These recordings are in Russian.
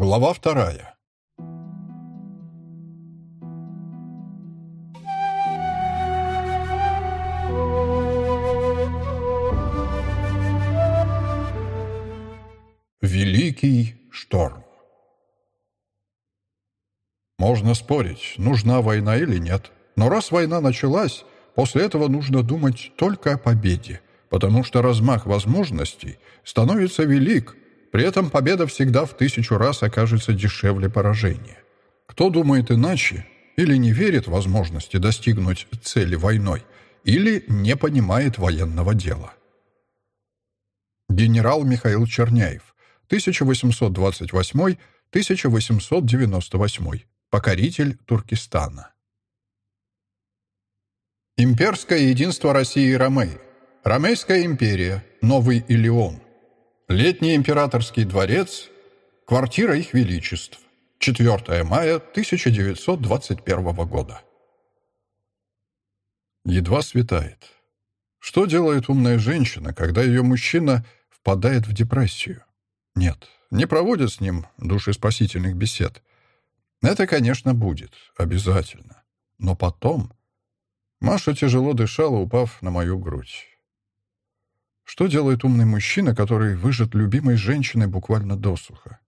Глава вторая. Великий шторм. Можно спорить, нужна война или нет. Но раз война началась, после этого нужно думать только о победе, потому что размах возможностей становится велик, при этом победа всегда в тысячу раз окажется дешевле поражения. Кто думает иначе, или не верит в возможности достигнуть цели войной, или не понимает военного дела. Генерал Михаил Черняев, 1828-1898, покоритель Туркестана. Имперское единство России и Ромеи. Ромейская империя. Новый Илион. Летний императорский дворец. Квартира их величеств. 4 мая 1921 года. Едва светает. Что делает умная женщина, когда ее мужчина впадает в депрессию? Нет, не проводят с ним душеспасительных бесед. Это, конечно, будет, обязательно. Но потом... Маша тяжело дышала, упав на мою грудь. Что делает умный мужчина, который выжат любимой женщиной буквально досуха?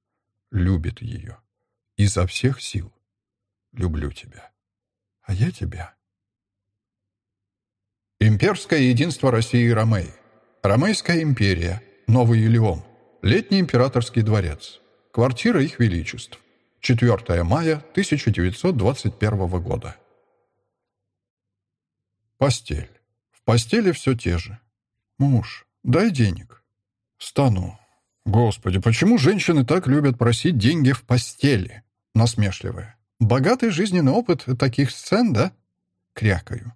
Любит ее. Изо всех сил. Люблю тебя. А я тебя. Имперское единство России и Ромеи. Ромейская империя. Новый Илион. Летний императорский дворец. Квартира их величеств. 4 мая 1921 года. Постель. В постели все те же. Муж, дай денег. Стану. Господи, почему женщины так любят просить деньги в постели? Насмешливая. Богатый жизненный опыт таких сцен, да? Крякаю.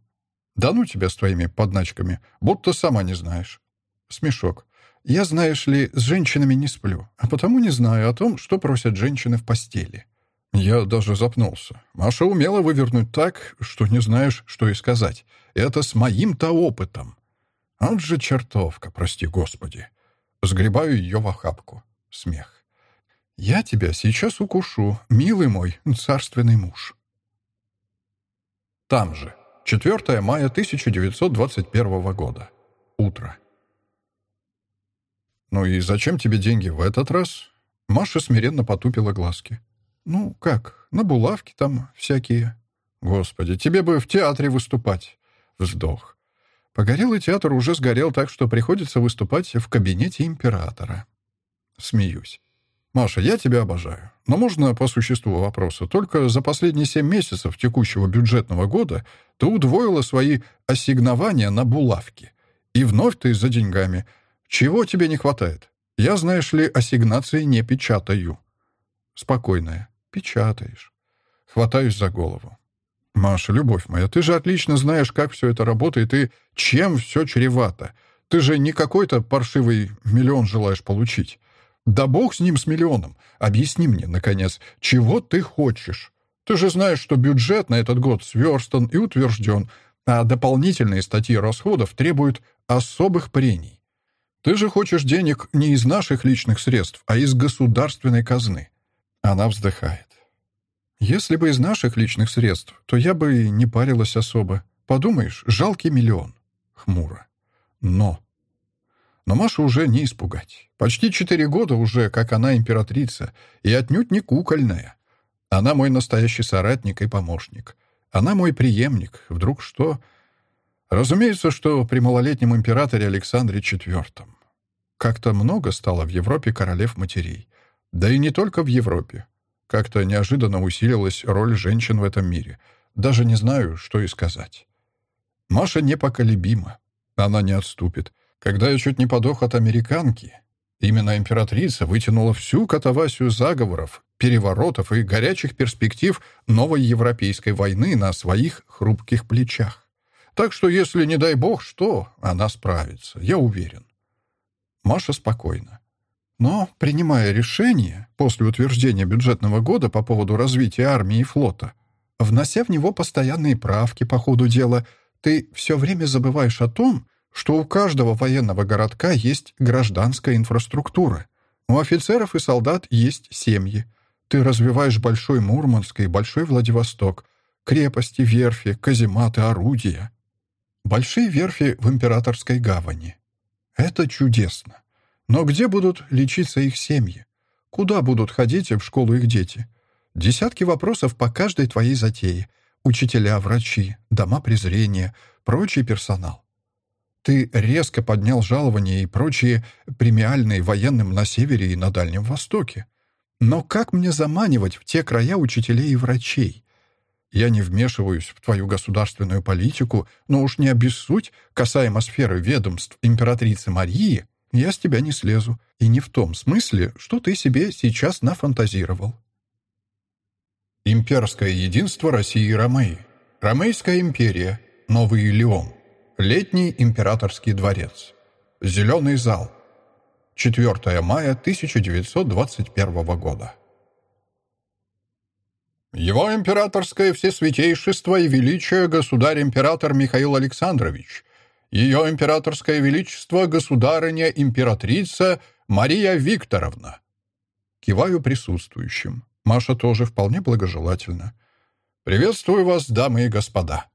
Да ну тебя с твоими подначками, будто сама не знаешь. Смешок. Я, знаешь ли, с женщинами не сплю, а потому не знаю о том, что просят женщины в постели. Я даже запнулся. Маша умела вывернуть так, что не знаешь, что и сказать. Это с моим-то опытом. Он же чертовка, прости господи. Сгребаю ее в охапку. Смех. Я тебя сейчас укушу, милый мой царственный муж. Там же. 4 мая 1921 года. Утро. «Ну и зачем тебе деньги в этот раз?» Маша смиренно потупила глазки. «Ну, как, на булавки там всякие». «Господи, тебе бы в театре выступать». Вздох. Погорелый театр уже сгорел так, что приходится выступать в кабинете императора. Смеюсь. «Маша, я тебя обожаю. Но можно по существу вопроса. Только за последние семь месяцев текущего бюджетного года ты удвоила свои ассигнования на булавки. И вновь ты за деньгами. Чего тебе не хватает? Я, знаешь ли, ассигнации не печатаю. Спокойная. Печатаешь. Хватаюсь за голову. Маша, любовь моя, ты же отлично знаешь, как все это работает и чем все чревато. Ты же не какой-то паршивый миллион желаешь получить. Да бог с ним, с миллионом. Объясни мне, наконец, чего ты хочешь? Ты же знаешь, что бюджет на этот год сверстан и утвержден, а дополнительные статьи расходов требуют особых прений. Ты же хочешь денег не из наших личных средств, а из государственной казны. Она вздыхает. Если бы из наших личных средств, то я бы не парилась особо. Подумаешь, жалкий миллион. Хмуро. Но... Но Машу уже не испугать. Почти четыре года уже, как она императрица, и отнюдь не кукольная. Она мой настоящий соратник и помощник. Она мой преемник. Вдруг что... Разумеется, что при малолетнем императоре Александре IV. Как-то много стало в Европе королев-матерей. Да и не только в Европе. Как-то неожиданно усилилась роль женщин в этом мире. Даже не знаю, что и сказать. Маша непоколебима. Она не отступит. Когда я чуть не подох от американки, именно императрица вытянула всю катавасию заговоров, переворотов и горячих перспектив новой европейской войны на своих хрупких плечах. Так что, если, не дай бог, что, она справится, я уверен. Маша спокойна. Но, принимая решение после утверждения бюджетного года по поводу развития армии и флота, внося в него постоянные правки по ходу дела, ты все время забываешь о том, что у каждого военного городка есть гражданская инфраструктура. У офицеров и солдат есть семьи. Ты развиваешь Большой Мурманск и Большой Владивосток, крепости, верфи, казематы, орудия. Большие верфи в Императорской гавани. Это чудесно. Но где будут лечиться их семьи? Куда будут ходить в школу их дети? Десятки вопросов по каждой твоей затее. Учителя, врачи, дома презрения, прочий персонал. Ты резко поднял жалования и прочие премиальные военным на севере и на Дальнем Востоке. Но как мне заманивать в те края учителей и врачей? Я не вмешиваюсь в твою государственную политику, но уж не обессудь, касаемо сферы ведомств императрицы Марии, я с тебя не слезу. И не в том смысле, что ты себе сейчас нафантазировал. Имперское единство России и Ромеи. Ромейская империя. Новый Леон. Летний императорский дворец. Зеленый зал. 4 мая 1921 года. Его императорское всесвятейшество и величие государь-император Михаил Александрович, ее императорское величество государыня-императрица Мария Викторовна. Киваю присутствующим. Маша тоже вполне благожелательно. «Приветствую вас, дамы и господа».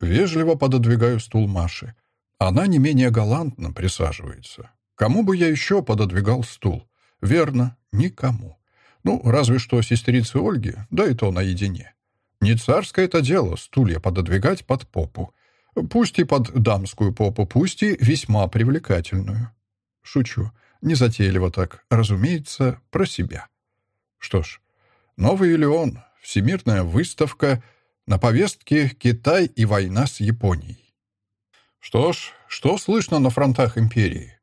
Вежливо пододвигаю стул Маши. Она не менее галантно присаживается. Кому бы я еще пододвигал стул? Верно, никому. Ну, разве что сестрице Ольге, да и то наедине. Не царское это дело стулья пододвигать под попу. Пусть и под дамскую попу, пусть и весьма привлекательную. Шучу. Незатейливо так, разумеется, про себя. Что ж, новый Илеон, всемирная выставка, на повестке Китай и война с Японией. Что ж, что слышно на фронтах империи?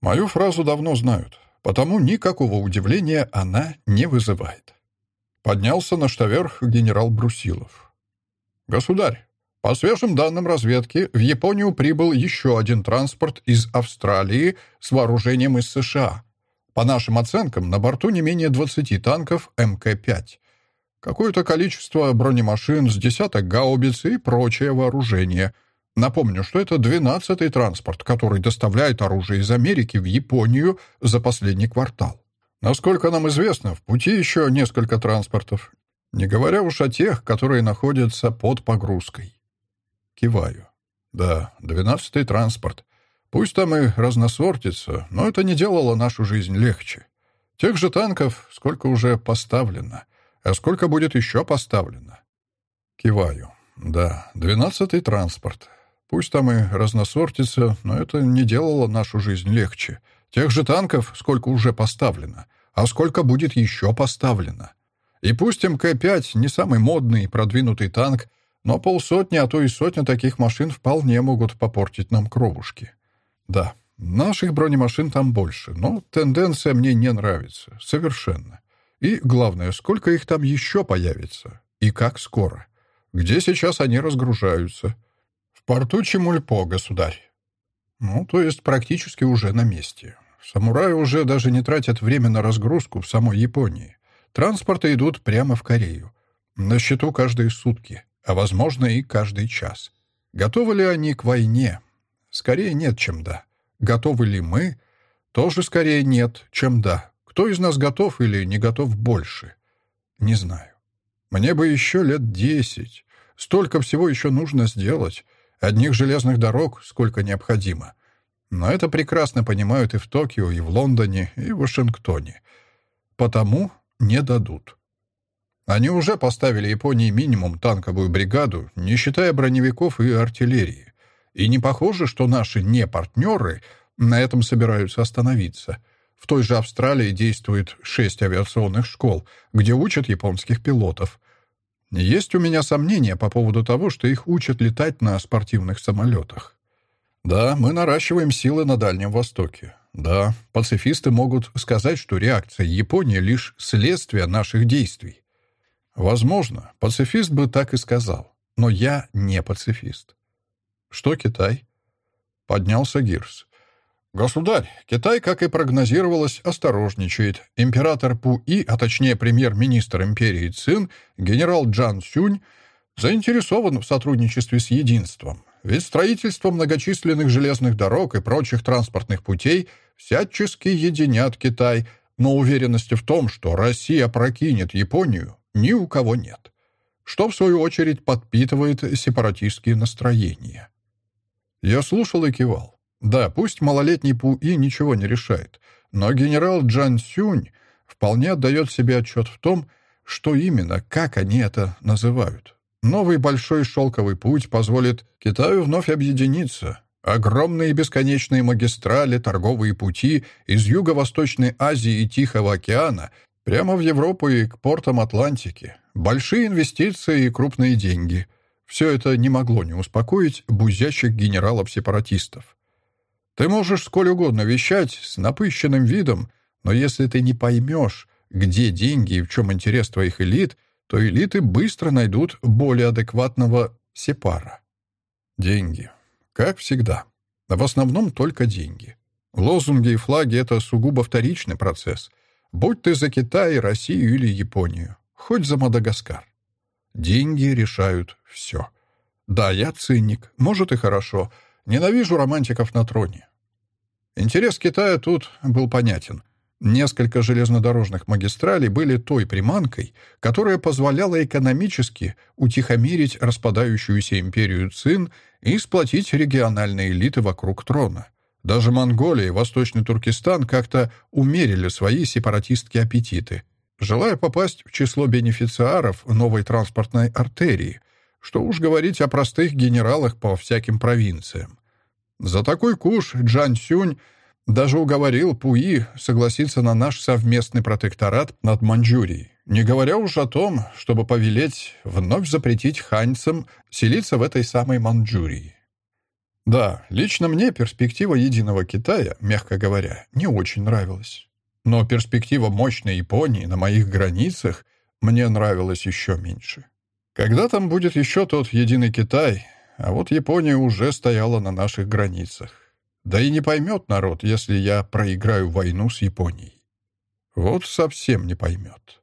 Мою фразу давно знают потому никакого удивления она не вызывает. Поднялся на штаверх генерал Брусилов. «Государь, по свежим данным разведки, в Японию прибыл еще один транспорт из Австралии с вооружением из США. По нашим оценкам, на борту не менее 20 танков МК-5, какое-то количество бронемашин с десяток гаубиц и прочее вооружение — Напомню, что это 12-й транспорт, который доставляет оружие из Америки в Японию за последний квартал. Насколько нам известно, в пути еще несколько транспортов, не говоря уж о тех, которые находятся под погрузкой. Киваю. Да, 12-й транспорт. Пусть там и разносортится, но это не делало нашу жизнь легче. Тех же танков сколько уже поставлено, а сколько будет еще поставлено. Киваю. Да, 12-й транспорт. Пусть там и разносортится, но это не делало нашу жизнь легче. Тех же танков сколько уже поставлено, а сколько будет еще поставлено. И пусть МК-5 не самый модный и продвинутый танк, но полсотни, а то и сотня таких машин вполне могут попортить нам кровушки. Да, наших бронемашин там больше, но тенденция мне не нравится. Совершенно. И главное, сколько их там еще появится? И как скоро? Где сейчас они разгружаются? порту Чемульпо, государь». «Ну, то есть практически уже на месте. Самураи уже даже не тратят время на разгрузку в самой Японии. Транспорты идут прямо в Корею. На счету каждые сутки, а, возможно, и каждый час. Готовы ли они к войне? Скорее нет, чем да. Готовы ли мы? Тоже скорее нет, чем да. Кто из нас готов или не готов больше? Не знаю. Мне бы еще лет десять. Столько всего еще нужно сделать. Одних железных дорог сколько необходимо. Но это прекрасно понимают и в Токио, и в Лондоне, и в Вашингтоне. Потому не дадут. Они уже поставили Японии минимум танковую бригаду, не считая броневиков и артиллерии. И не похоже, что наши не-партнеры на этом собираются остановиться. В той же Австралии действует шесть авиационных школ, где учат японских пилотов. Есть у меня сомнения по поводу того, что их учат летать на спортивных самолетах. Да, мы наращиваем силы на Дальнем Востоке. Да, пацифисты могут сказать, что реакция Японии — лишь следствие наших действий. Возможно, пацифист бы так и сказал. Но я не пацифист. Что Китай? Поднялся Гирс. Государь, Китай, как и прогнозировалось, осторожничает. Император Пу-И, а точнее премьер-министр империи Цин, генерал Джан Сюнь, заинтересован в сотрудничестве с единством. Ведь строительство многочисленных железных дорог и прочих транспортных путей всячески единят Китай, Но уверенности в том, что Россия прокинет Японию, ни у кого нет. Что, в свою очередь, подпитывает сепаратистские настроения. Я слушал и кивал. Да, пусть малолетний Пуи ничего не решает, но генерал Джан Сюнь вполне отдает себе отчет в том, что именно, как они это называют. Новый большой шелковый путь позволит Китаю вновь объединиться. Огромные бесконечные магистрали, торговые пути из Юго-Восточной Азии и Тихого океана прямо в Европу и к портам Атлантики. Большие инвестиции и крупные деньги. Все это не могло не успокоить бузящих генералов-сепаратистов. Ты можешь сколь угодно вещать с напыщенным видом, но если ты не поймешь, где деньги и в чем интерес твоих элит, то элиты быстро найдут более адекватного сепара. Деньги. Как всегда. В основном только деньги. Лозунги и флаги — это сугубо вторичный процесс. Будь ты за Китай, Россию или Японию. Хоть за Мадагаскар. Деньги решают все. Да, я циник. Может и хорошо. Ненавижу романтиков на троне. Интерес Китая тут был понятен. Несколько железнодорожных магистралей были той приманкой, которая позволяла экономически утихомирить распадающуюся империю Цин и сплотить региональные элиты вокруг трона. Даже Монголия и Восточный Туркестан как-то умерили свои сепаратистские аппетиты, желая попасть в число бенефициаров новой транспортной артерии, что уж говорить о простых генералах по всяким провинциям. За такой куш Джан Сюнь даже уговорил Пуи согласиться на наш совместный протекторат над Маньчжурией, не говоря уж о том, чтобы повелеть вновь запретить ханьцам селиться в этой самой Маньчжурии. Да, лично мне перспектива единого Китая, мягко говоря, не очень нравилась. Но перспектива мощной Японии на моих границах мне нравилась еще меньше. Когда там будет еще тот единый Китай, а вот Япония уже стояла на наших границах. Да и не поймет народ, если я проиграю войну с Японией. Вот совсем не поймет.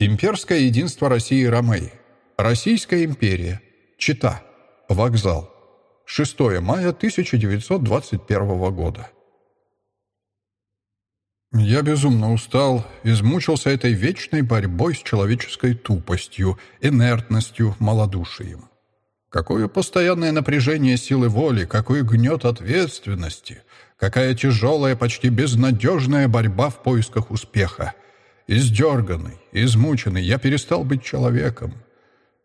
Имперское единство России и Ромеи. Российская империя. Чита. Вокзал. 6 мая 1921 года. Я безумно устал, измучился этой вечной борьбой с человеческой тупостью, инертностью, малодушием. Какое постоянное напряжение силы воли, какой гнет ответственности, какая тяжелая, почти безнадежная борьба в поисках успеха. Издерганный, измученный, я перестал быть человеком.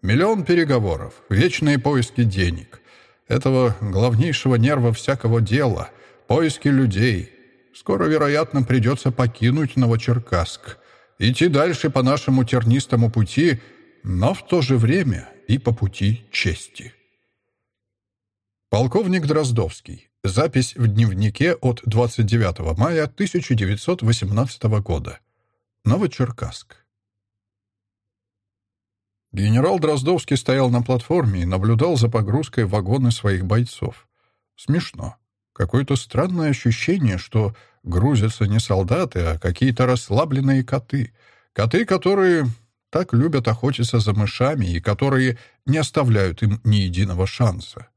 Миллион переговоров, вечные поиски денег. Этого главнейшего нерва всякого дела, поиски людей. Скоро, вероятно, придется покинуть Новочеркасск, идти дальше по нашему тернистому пути, но в то же время и по пути чести. Полковник Дроздовский. Запись в дневнике от 29 мая 1918 года. Новочеркасск. Генерал Дроздовский стоял на платформе и наблюдал за погрузкой в вагоны своих бойцов. Смешно. Какое-то странное ощущение, что грузятся не солдаты, а какие-то расслабленные коты. Коты, которые так любят охотиться за мышами и которые не оставляют им ни единого шанса.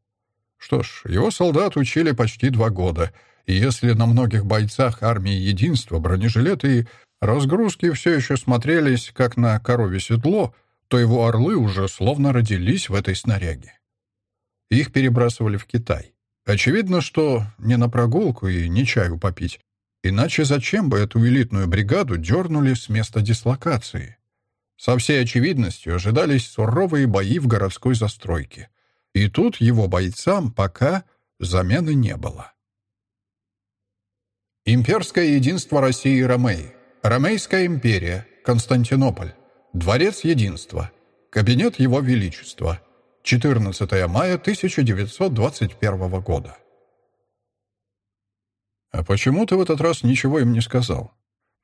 Что ж, его солдат учили почти два года, и если на многих бойцах армии единства бронежилеты и разгрузки все еще смотрелись, как на корове седло, то его орлы уже словно родились в этой снаряге. Их перебрасывали в Китай. Очевидно, что не на прогулку и не чаю попить. Иначе зачем бы эту элитную бригаду дернули с места дислокации? Со всей очевидностью ожидались суровые бои в городской застройке. И тут его бойцам пока замены не было. Имперское единство России и Ромеи. Ромейская империя. Константинополь. Дворец единства. Кабинет Его Величества. 14 мая 1921 года. «А почему ты в этот раз ничего им не сказал?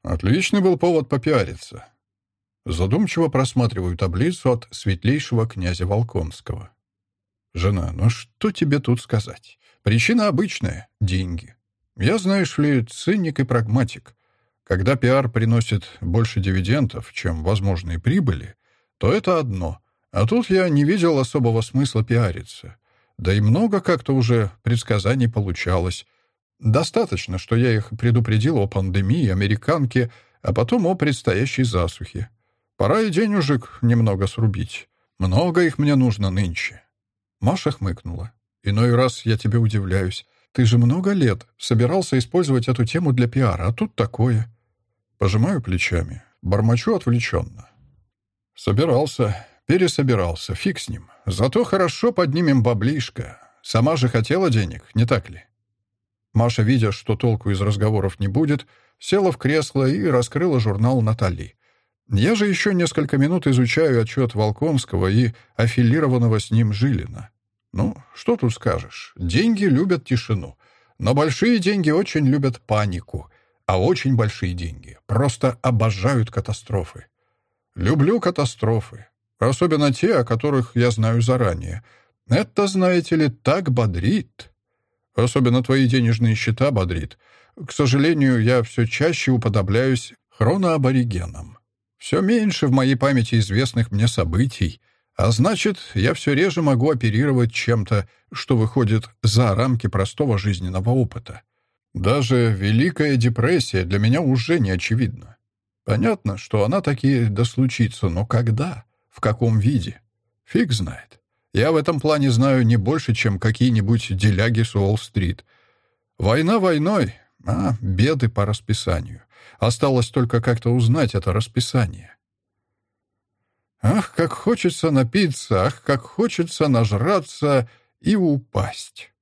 Отличный был повод попиариться. Задумчиво просматриваю таблицу от светлейшего князя Волконского. «Жена, ну что тебе тут сказать? Причина обычная — деньги. Я, знаешь ли, циник и прагматик. Когда пиар приносит больше дивидендов, чем возможные прибыли, то это одно. А тут я не видел особого смысла пиариться. Да и много как-то уже предсказаний получалось. Достаточно, что я их предупредил о пандемии, американке, а потом о предстоящей засухе. Пора и денежек немного срубить. Много их мне нужно нынче. Маша хмыкнула. Иной раз я тебе удивляюсь. Ты же много лет собирался использовать эту тему для пиара, а тут такое. Пожимаю плечами. Бормочу отвлеченно. Собирался, пересобирался, фиг с ним. Зато хорошо поднимем баблишко. Сама же хотела денег, не так ли? Маша, видя, что толку из разговоров не будет, села в кресло и раскрыла журнал Натали. Я же еще несколько минут изучаю отчет Волконского и аффилированного с ним Жилина. Ну, что тут скажешь? Деньги любят тишину. Но большие деньги очень любят панику. А очень большие деньги просто обожают катастрофы. Люблю катастрофы. Особенно те, о которых я знаю заранее. Это, знаете ли, так бодрит. Особенно твои денежные счета бодрит. К сожалению, я все чаще уподобляюсь хроноаборигенам. Все меньше в моей памяти известных мне событий, а значит, я все реже могу оперировать чем-то, что выходит за рамки простого жизненного опыта. Даже Великая депрессия для меня уже не очевидна. Понятно, что она таки дослучится, но когда? В каком виде? Фиг знает. Я в этом плане знаю не больше, чем какие-нибудь деляги с Уолл-стрит. Война войной, а беды по расписанию. Осталось только как-то узнать это расписание. Ах, как хочется напиться, ах, как хочется нажраться и упасть.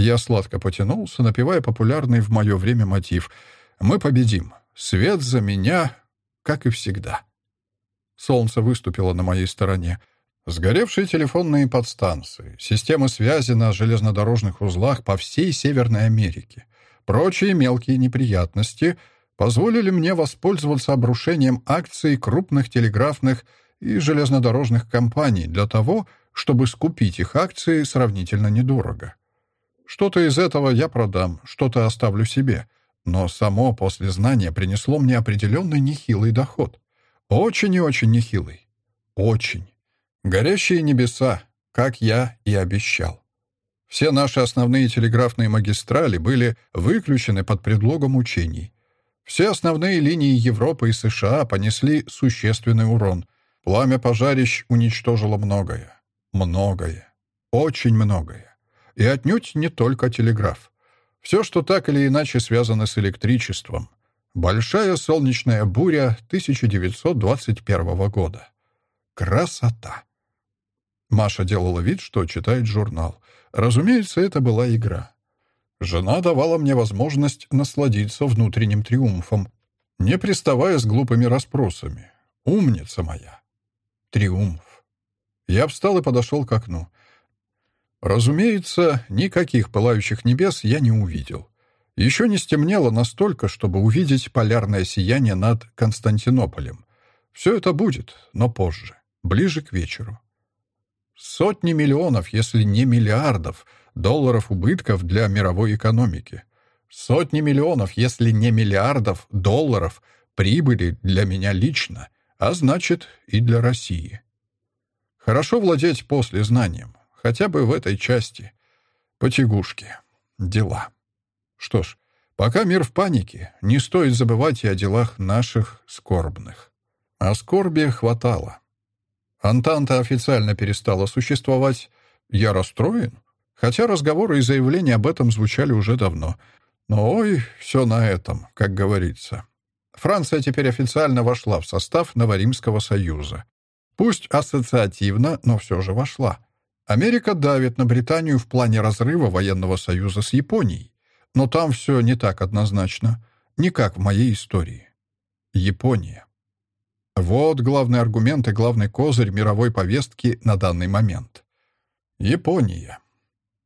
Я сладко потянулся, напевая популярный в мое время мотив «Мы победим! Свет за меня, как и всегда!» Солнце выступило на моей стороне. Сгоревшие телефонные подстанции, системы связи на железнодорожных узлах по всей Северной Америке, прочие мелкие неприятности позволили мне воспользоваться обрушением акций крупных телеграфных и железнодорожных компаний для того, чтобы скупить их акции сравнительно недорого. Что-то из этого я продам, что-то оставлю себе, но само после знания принесло мне определенный нехилый доход. Очень и очень нехилый. Очень. Горящие небеса, как я и обещал. Все наши основные телеграфные магистрали были выключены под предлогом учений. Все основные линии Европы и США понесли существенный урон. Пламя пожарищ уничтожило многое. Многое. Очень многое. И отнюдь не только телеграф. Все, что так или иначе связано с электричеством. Большая солнечная буря 1921 года. Красота! Маша делала вид, что читает журнал. Разумеется, это была игра. Жена давала мне возможность насладиться внутренним триумфом, не приставая с глупыми расспросами. Умница моя. Триумф. Я встал и подошел к окну. Разумеется, никаких пылающих небес я не увидел. Еще не стемнело настолько, чтобы увидеть полярное сияние над Константинополем. Все это будет, но позже, ближе к вечеру. Сотни миллионов, если не миллиардов, долларов убытков для мировой экономики. Сотни миллионов, если не миллиардов, долларов прибыли для меня лично, а значит и для России. Хорошо владеть после знанием, хотя бы в этой части. Потягушки. Дела. Что ж, пока мир в панике, не стоит забывать и о делах наших скорбных. А скорби хватало. Антанта официально перестала существовать. Я расстроен, хотя разговоры и заявления об этом звучали уже давно. Но ой, все на этом, как говорится. Франция теперь официально вошла в состав Новоримского союза. Пусть ассоциативно, но все же вошла. Америка давит на Британию в плане разрыва военного союза с Японией. Но там все не так однозначно. Не как в моей истории. Япония. Вот главный аргумент и главный козырь мировой повестки на данный момент. Япония.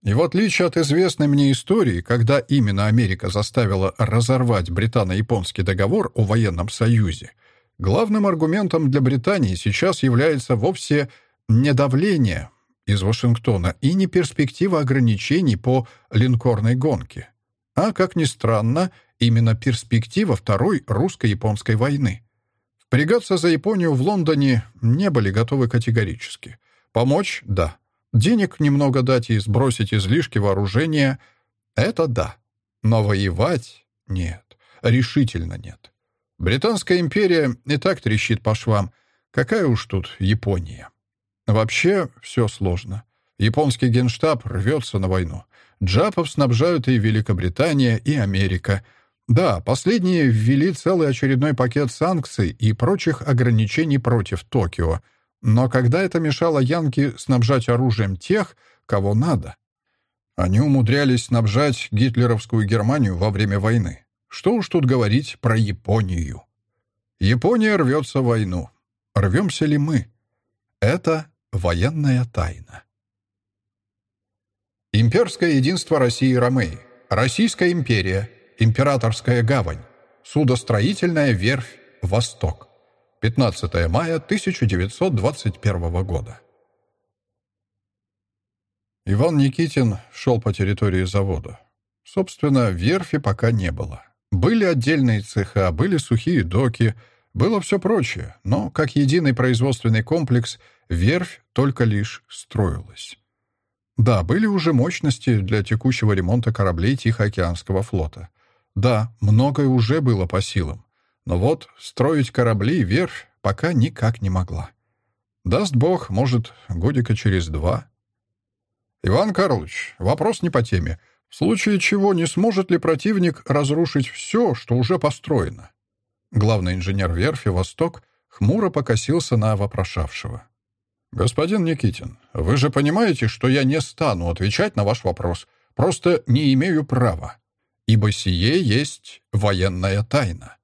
И в отличие от известной мне истории, когда именно Америка заставила разорвать британо-японский договор о военном союзе, главным аргументом для Британии сейчас является вовсе не давление из Вашингтона и не перспектива ограничений по линкорной гонке, а, как ни странно, именно перспектива Второй русско-японской войны. Впрягаться за Японию в Лондоне не были готовы категорически. Помочь — да. Денег немного дать и сбросить излишки вооружения — это да. Но воевать — нет, решительно нет. Британская империя и так трещит по швам. Какая уж тут Япония. Вообще все сложно. Японский генштаб рвется на войну. Джапов снабжают и Великобритания, и Америка. Да, последние ввели целый очередной пакет санкций и прочих ограничений против Токио. Но когда это мешало Янке снабжать оружием тех, кого надо? Они умудрялись снабжать гитлеровскую Германию во время войны. Что уж тут говорить про Японию. Япония рвется в войну. Рвемся ли мы? Это военная тайна. Имперское единство России и Ромеи. Российская империя. Императорская гавань. Судостроительная верфь «Восток». 15 мая 1921 года. Иван Никитин шел по территории завода. Собственно, верфи пока не было. Были отдельные цеха, были сухие доки, было все прочее, но как единый производственный комплекс верфь только лишь строилась. Да, были уже мощности для текущего ремонта кораблей Тихоокеанского флота. Да, многое уже было по силам. Но вот строить корабли верфь пока никак не могла. Даст бог, может, годика через два. Иван Карлович, вопрос не по теме. В случае чего не сможет ли противник разрушить все, что уже построено? Главный инженер верфи «Восток» хмуро покосился на вопрошавшего. «Господин Никитин, вы же понимаете, что я не стану отвечать на ваш вопрос. Просто не имею права, ибо сие есть военная тайна».